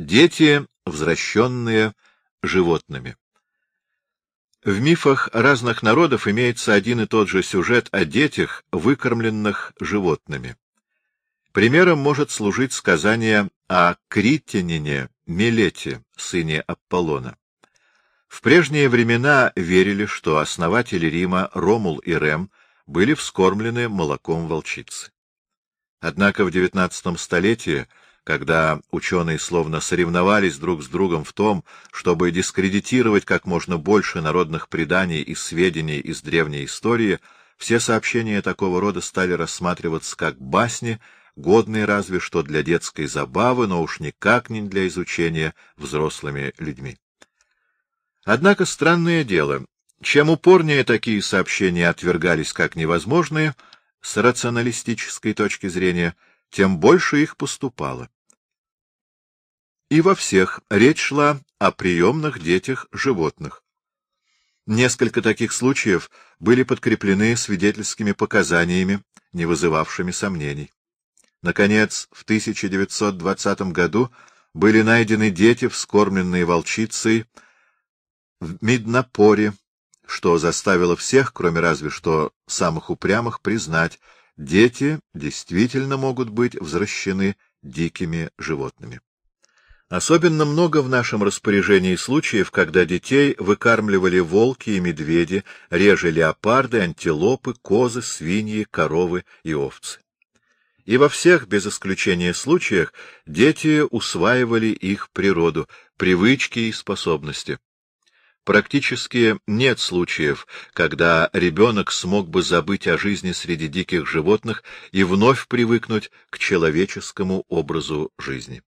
Дети, возвращенные животными. В мифах разных народов имеется один и тот же сюжет о детях, выкормленных животными. Примером может служить сказание о Критянине Милете, сыне Аполлона. В прежние времена верили, что основатели Рима Ромул и Рем были вскормлены молоком волчицы. Однако в XIX столетии когда ученые словно соревновались друг с другом в том, чтобы дискредитировать как можно больше народных преданий и сведений из древней истории, все сообщения такого рода стали рассматриваться как басни, годные разве что для детской забавы, но уж никак не для изучения взрослыми людьми. Однако странное дело, чем упорнее такие сообщения отвергались как невозможные, с рационалистической точки зрения — тем больше их поступало. И во всех речь шла о приемных детях животных. Несколько таких случаев были подкреплены свидетельскими показаниями, не вызывавшими сомнений. Наконец, в 1920 году были найдены дети, вскормленные волчицей в Миднапоре, что заставило всех, кроме разве что самых упрямых, признать, дети действительно могут быть возвращены дикими животными. Особенно много в нашем распоряжении случаев, когда детей выкармливали волки и медведи, реже леопарды, антилопы, козы, свиньи, коровы и овцы. И во всех, без исключения случаях, дети усваивали их природу, привычки и способности. Практически нет случаев, когда ребенок смог бы забыть о жизни среди диких животных и вновь привыкнуть к человеческому образу жизни.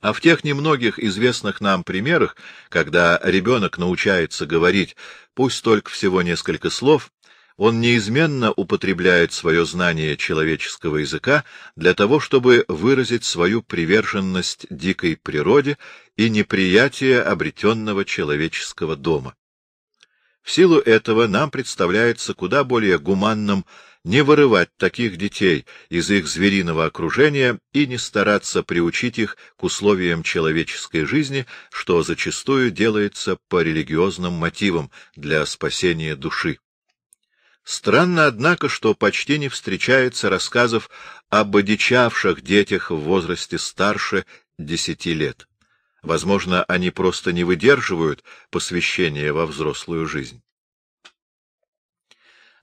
А в тех немногих известных нам примерах, когда ребенок научается говорить, пусть только всего несколько слов, он неизменно употребляет свое знание человеческого языка для того, чтобы выразить свою приверженность дикой природе и неприятие обретенного человеческого дома. В силу этого нам представляется куда более гуманным не вырывать таких детей из их звериного окружения и не стараться приучить их к условиям человеческой жизни, что зачастую делается по религиозным мотивам для спасения души. Странно, однако, что почти не встречается рассказов об одичавших детях в возрасте старше десяти лет. Возможно, они просто не выдерживают посвящения во взрослую жизнь.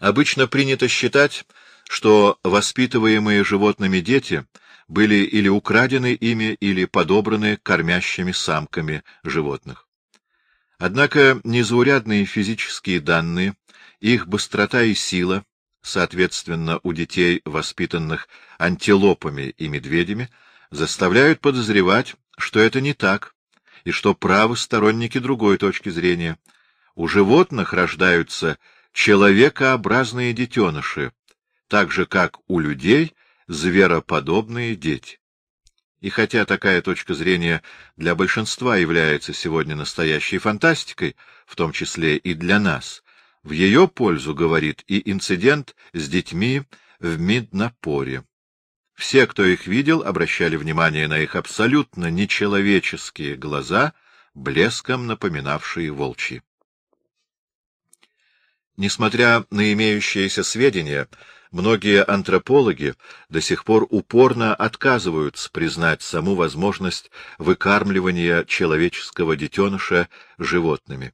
Обычно принято считать, что воспитываемые животными дети были или украдены ими, или подобраны кормящими самками животных. Однако незаурядные физические данные их быстрота и сила, соответственно, у детей, воспитанных антилопами и медведями, заставляют подозревать, что это не так, и что правы сторонники другой точки зрения. У животных рождаются человекообразные детеныши, так же, как у людей звероподобные дети. И хотя такая точка зрения для большинства является сегодня настоящей фантастикой, в том числе и для нас, в ее пользу говорит и инцидент с детьми в Миднапоре. Все, кто их видел, обращали внимание на их абсолютно нечеловеческие глаза, блеском напоминавшие волчьи. Несмотря на имеющиеся сведения, многие антропологи до сих пор упорно отказываются признать саму возможность выкармливания человеческого детеныша животными.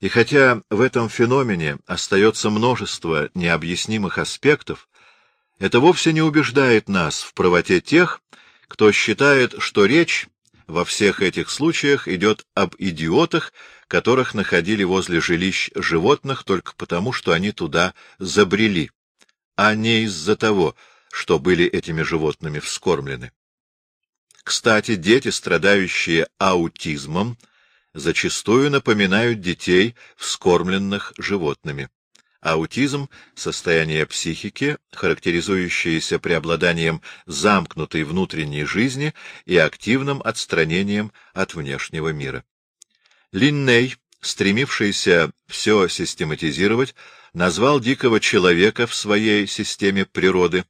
И хотя в этом феномене остается множество необъяснимых аспектов, это вовсе не убеждает нас в правоте тех, кто считает, что речь во всех этих случаях идет об идиотах, которых находили возле жилищ животных только потому, что они туда забрели, а не из-за того, что были этими животными вскормлены. Кстати, дети, страдающие аутизмом, зачастую напоминают детей, вскормленных животными. Аутизм — состояние психики, характеризующееся преобладанием замкнутой внутренней жизни и активным отстранением от внешнего мира. Линней, стремившийся все систематизировать, назвал дикого человека в своей системе природы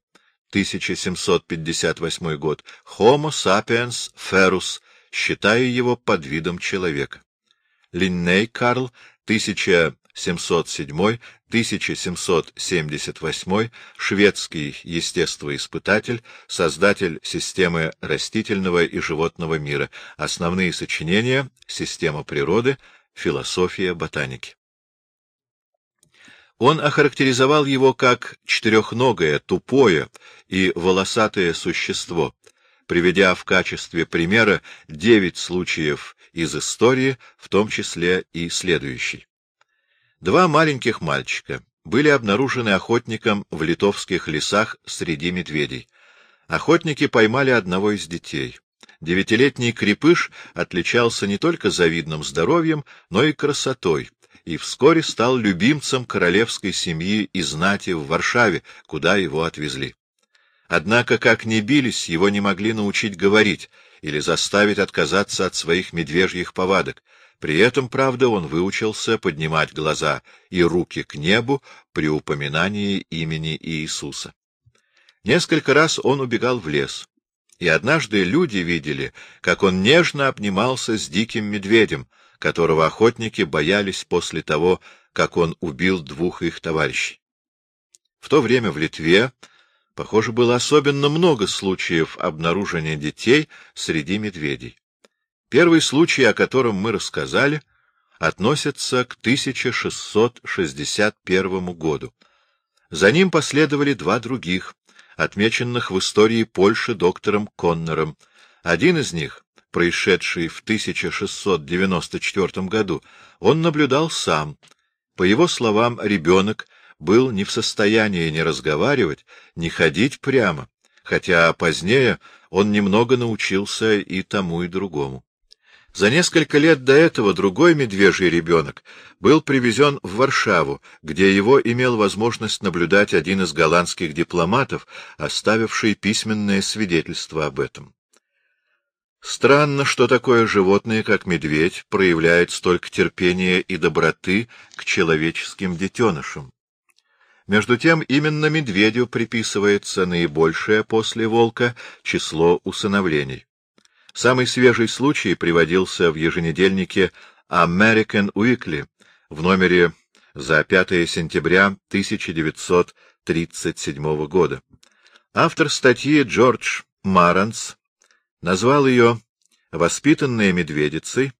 1758 год, Homo sapiens ferus, считая его подвидом человека. Линней Карл, 1707-1778, шведский естествоиспытатель, создатель системы растительного и животного мира, основные сочинения, система природы, философия ботаники. Он охарактеризовал его как четырехногое, тупое и волосатое существо, приведя в качестве примера девять случаев из истории, в том числе и следующий. Два маленьких мальчика были обнаружены охотником в литовских лесах среди медведей. Охотники поймали одного из детей. Девятилетний крепыш отличался не только завидным здоровьем, но и красотой, и вскоре стал любимцем королевской семьи и знати в Варшаве, куда его отвезли. Однако, как ни бились, его не могли научить говорить или заставить отказаться от своих медвежьих повадок. При этом, правда, он выучился поднимать глаза и руки к небу при упоминании имени Иисуса. Несколько раз он убегал в лес, и однажды люди видели, как он нежно обнимался с диким медведем, которого охотники боялись после того, как он убил двух их товарищей. В то время в Литве, похоже, было особенно много случаев обнаружения детей среди медведей. Первый случай, о котором мы рассказали, относится к 1661 году. За ним последовали два других, отмеченных в истории Польши доктором Коннором. Один из них происшедший в 1694 году, он наблюдал сам. По его словам, ребенок был не в состоянии ни разговаривать, ни ходить прямо, хотя позднее он немного научился и тому, и другому. За несколько лет до этого другой медвежий ребенок был привезен в Варшаву, где его имел возможность наблюдать один из голландских дипломатов, оставивший письменное свидетельство об этом. Странно, что такое животное, как медведь, проявляет столько терпения и доброты к человеческим детенышам. Между тем, именно медведю приписывается наибольшее после волка число усыновлений. Самый свежий случай приводился в еженедельнике American Weekly в номере за 5 сентября 1937 года. Автор статьи Джордж Маранс назвал ее «воспитанная медведицей,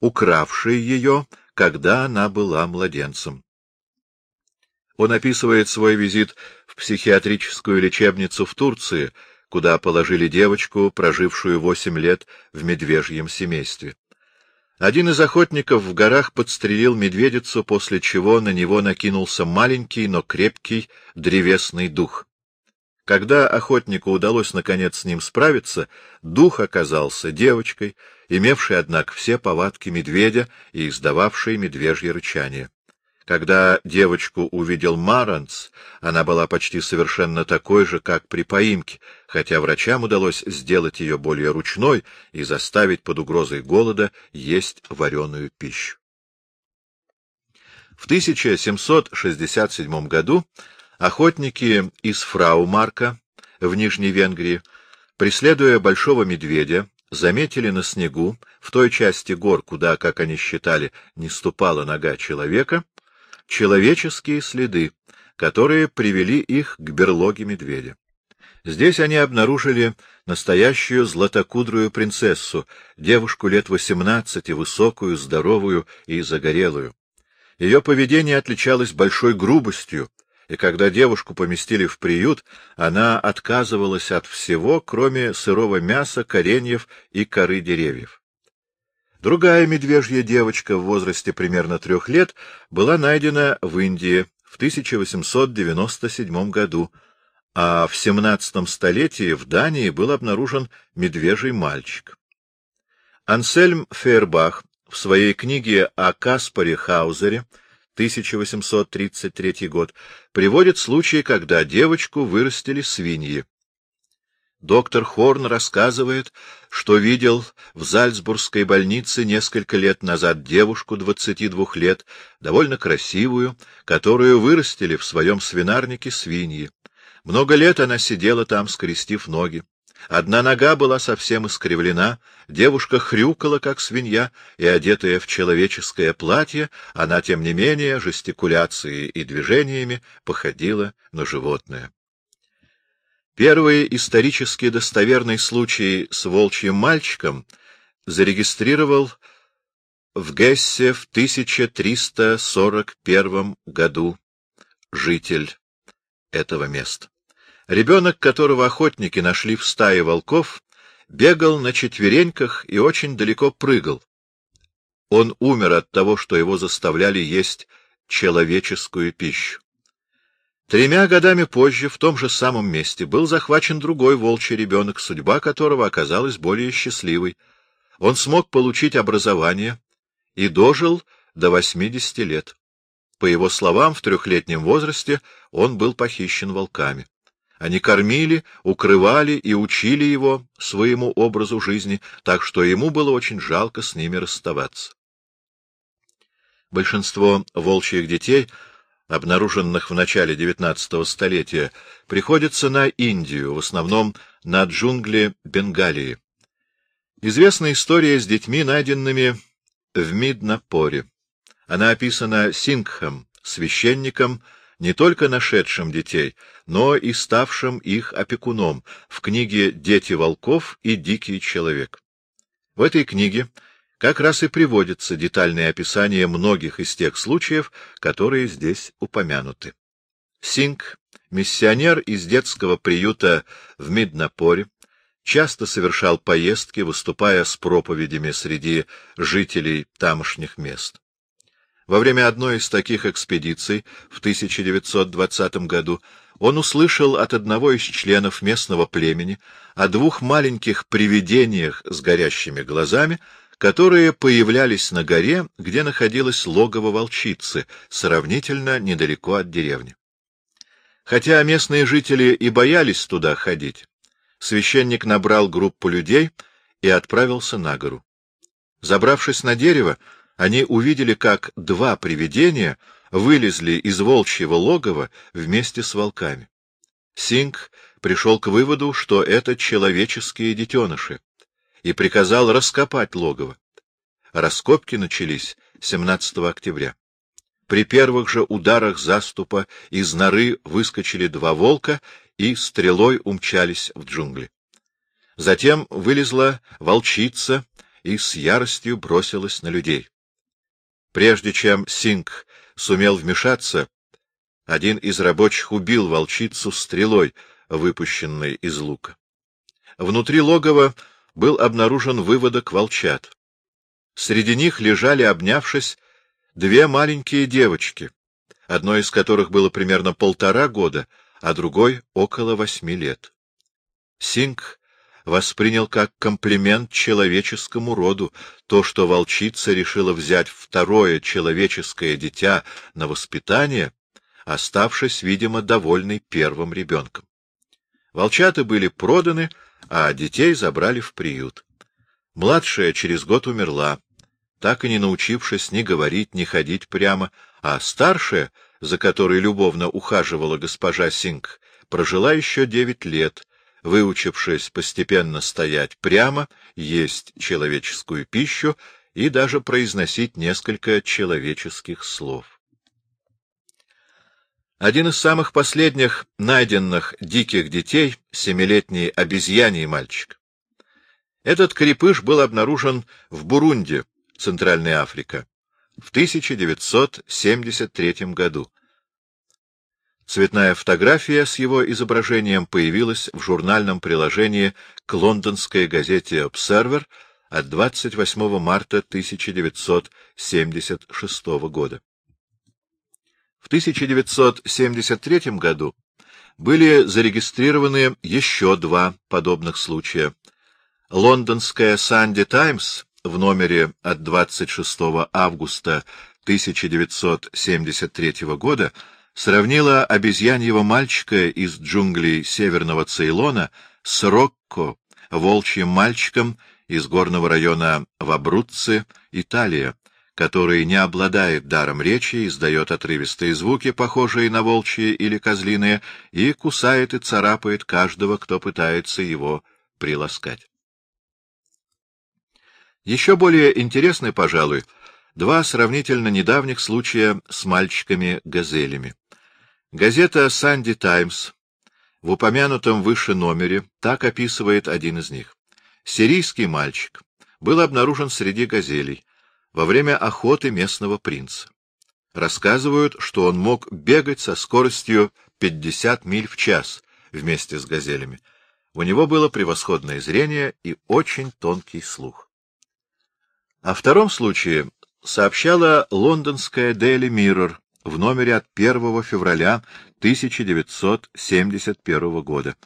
укравшей ее, когда она была младенцем». Он описывает свой визит в психиатрическую лечебницу в Турции, куда положили девочку, прожившую восемь лет в медвежьем семействе. Один из охотников в горах подстрелил медведицу, после чего на него накинулся маленький, но крепкий древесный дух. Когда охотнику удалось наконец с ним справиться, дух оказался девочкой, имевшей, однако, все повадки медведя и издававшей медвежье рычание. Когда девочку увидел Маранц, она была почти совершенно такой же, как при поимке, хотя врачам удалось сделать ее более ручной и заставить под угрозой голода есть вареную пищу. В 1767 году Охотники из Фраумарка в Нижней Венгрии, преследуя большого медведя, заметили на снегу, в той части гор, куда, как они считали, не ступала нога человека, человеческие следы, которые привели их к берлоге медведя. Здесь они обнаружили настоящую златокудрую принцессу, девушку лет восемнадцати, высокую, здоровую и загорелую. Ее поведение отличалось большой грубостью, и когда девушку поместили в приют, она отказывалась от всего, кроме сырого мяса, кореньев и коры деревьев. Другая медвежья девочка в возрасте примерно трех лет была найдена в Индии в 1897 году, а в XVII столетии в Дании был обнаружен медвежий мальчик. Ансельм Фейербах в своей книге о Каспаре Хаузере 1833 год, приводит случай, когда девочку вырастили свиньи. Доктор Хорн рассказывает, что видел в Зальцбургской больнице несколько лет назад девушку 22 лет, довольно красивую, которую вырастили в своем свинарнике свиньи. Много лет она сидела там, скрестив ноги. Одна нога была совсем искривлена, девушка хрюкала, как свинья, и, одетая в человеческое платье, она, тем не менее, жестикуляцией и движениями походила на животное. Первый исторически достоверный случай с волчьим мальчиком зарегистрировал в Гессе в 1341 году житель этого места. Ребенок, которого охотники нашли в стае волков, бегал на четвереньках и очень далеко прыгал. Он умер от того, что его заставляли есть человеческую пищу. Тремя годами позже в том же самом месте был захвачен другой волчий ребенок, судьба которого оказалась более счастливой. Он смог получить образование и дожил до 80 лет. По его словам, в трехлетнем возрасте он был похищен волками. Они кормили, укрывали и учили его своему образу жизни, так что ему было очень жалко с ними расставаться. Большинство волчьих детей, обнаруженных в начале XIX столетия, приходится на Индию, в основном на джунгли Бенгалии. Известна история с детьми, найденными в Миднапоре. Она описана Сингхом, священником, не только нашедшим детей, но и ставшим их опекуном в книге «Дети волков» и «Дикий человек». В этой книге как раз и приводится детальное описание многих из тех случаев, которые здесь упомянуты. Синг, миссионер из детского приюта в Миднапоре, часто совершал поездки, выступая с проповедями среди жителей тамошних мест. Во время одной из таких экспедиций в 1920 году он услышал от одного из членов местного племени о двух маленьких привидениях с горящими глазами, которые появлялись на горе, где находилось логово волчицы, сравнительно недалеко от деревни. Хотя местные жители и боялись туда ходить, священник набрал группу людей и отправился на гору. Забравшись на дерево, они увидели, как два привидения вылезли из волчьего логова вместе с волками. Синг пришел к выводу, что это человеческие детеныши, и приказал раскопать логово. Раскопки начались 17 октября. При первых же ударах заступа из норы выскочили два волка и стрелой умчались в джунгли. Затем вылезла волчица и с яростью бросилась на людей. Прежде чем Синг сумел вмешаться, один из рабочих убил волчицу стрелой, выпущенной из лука. Внутри логова был обнаружен выводок волчат. Среди них лежали, обнявшись, две маленькие девочки, одной из которых было примерно полтора года, а другой — около восьми лет. Синг воспринял как комплимент человеческому роду то, что волчица решила взять второе человеческое дитя на воспитание, оставшись, видимо, довольной первым ребенком. Волчата были проданы, а детей забрали в приют. Младшая через год умерла, так и не научившись ни говорить, ни ходить прямо, а старшая, за которой любовно ухаживала госпожа Синг, прожила еще девять лет, выучившись постепенно стоять прямо, есть человеческую пищу и даже произносить несколько человеческих слов. Один из самых последних найденных диких детей — семилетний обезьяний мальчик. Этот крепыш был обнаружен в Бурунде, Центральная Африка, в 1973 году. Цветная фотография с его изображением появилась в журнальном приложении к лондонской газете «Обсервер» от 28 марта 1976 года. В 1973 году были зарегистрированы еще два подобных случая. Лондонская «Санди Таймс» в номере от 26 августа 1973 года сравнила обезьяньего мальчика из джунглей северного Цейлона с Рокко, волчьим мальчиком из горного района Вабруцци, Италия, который не обладает даром речи, издает отрывистые звуки, похожие на волчьи или козлиные, и кусает и царапает каждого, кто пытается его приласкать. Еще более интересны, пожалуй, два сравнительно недавних случая с мальчиками-газелями. Газета «Санди Таймс» в упомянутом выше номере так описывает один из них. Сирийский мальчик был обнаружен среди газелей во время охоты местного принца. Рассказывают, что он мог бегать со скоростью 50 миль в час вместе с газелями. У него было превосходное зрение и очень тонкий слух. О втором случае сообщала лондонская Daily Mirror в номере от 1 февраля 1971 года.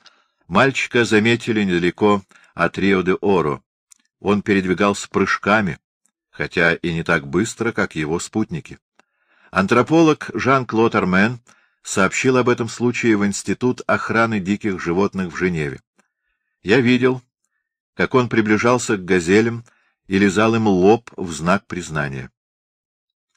Мальчика заметили недалеко от Рио-де-Оро. Он передвигался прыжками, хотя и не так быстро, как его спутники. Антрополог Жан-Клод Армен сообщил об этом случае в Институт охраны диких животных в Женеве. Я видел, как он приближался к газелям и лизал им лоб в знак признания.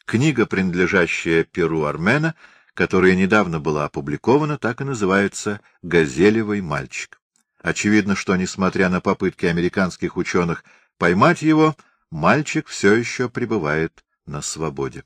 Книга, принадлежащая Перу Армена, которая недавно была опубликована, так и называется «Газелевый мальчик». Очевидно, что, несмотря на попытки американских ученых поймать его, мальчик все еще пребывает на свободе.